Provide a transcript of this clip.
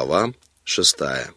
Глава шестая.